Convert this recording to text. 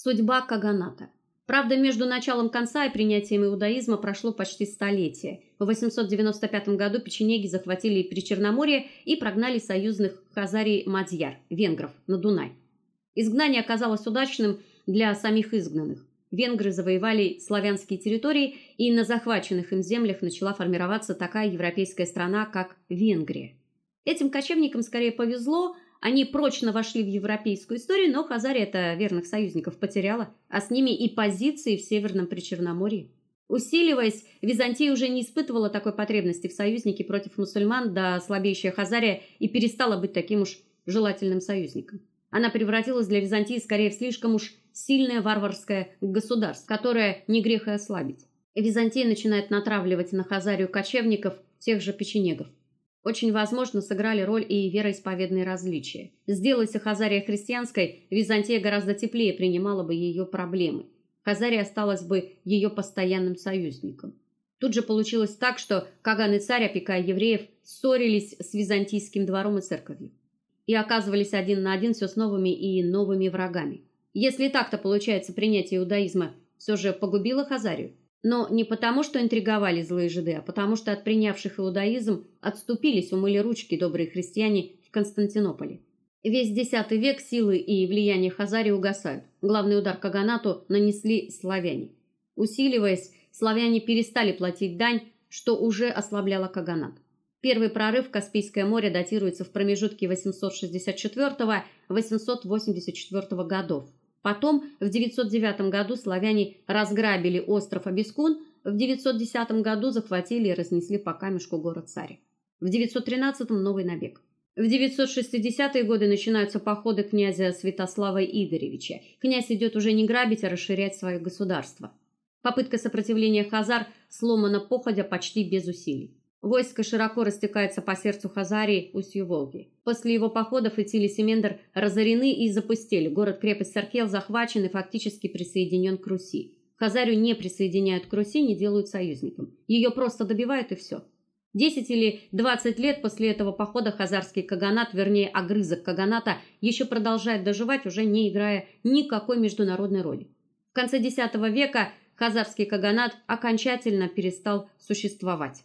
Судьба каганата. Правда, между началом конца и принятием иудаизма прошло почти столетие. В 895 году печенеги захватили Причерноморье и прогнали союзных хазарий-мадьяр, венгров, на Дунай. Изгнание оказалось удачным для самих изгнанных. Венгры завоевали славянские территории, и на захваченных им землях начала формироваться такая европейская страна, как Венгрия. Этим кочевникам скорее повезло, они прочно вошли в европейскую историю, но Хазария это верных союзников потеряла, а с ними и позиции в Северном Причерноморье. Усиливаясь, Византия уже не испытывала такой потребности в союзнике против мусульман, да слабеющая Хазария и перестала быть таким уж желательным союзником. Она превратилась для Византии скорее в слишком уж сильное варварское государство, которое не грех и ослабить. Византия начинает натравливать на Хазарию кочевников, тех же печенегов. Очень возможно, сыграли роль и вероисповедные различия. Сделайся Хазария христианской, Византия гораздо теплее принимала бы ее проблемы. Хазария осталась бы ее постоянным союзником. Тут же получилось так, что Каган и царь, опекая евреев, ссорились с византийским двором и церковью и оказывались один на один все с новыми и новыми врагами. Если так-то получается принятие иудаизма все же погубило Хазарию, но не потому, что интриговали злые жиды, а потому что от принявших иудаизм отступились, умыли ручки добрые христиане в Константинополе. Весь X век силы и влияние Хазарии угасают. Главный удар каганату нанесли славяне. Усиливаясь, славяне перестали платить дань, что уже ослабляло каганат. Первый прорыв в Каспийское море датируется в промежутке 864-884 годов. Потом в 909 году славяне разграбили остров Абискун, в 910 году захватили и разнесли по камешку город Царь. В 913 новый набег. В 960-е годы начинаются походы князя Святослава Игоревича. Князь идет уже не грабить, а расширять свое государство. Попытка сопротивления хазар сломана походя почти без усилий. Войско широко растекается по сердцу Хазарии, устью Волги. После его походов Итиль и Семендр разорены и запустили. Город-крепость Саркел захвачен и фактически присоединен к Руси. Хазарию не присоединяют к Руси, не делают союзником. Ее просто добивают и все. Десять или двадцать лет после этого похода хазарский каганат, вернее, огрызок каганата, еще продолжает доживать, уже не играя никакой международной роли. В конце X века хазарский каганат окончательно перестал существовать.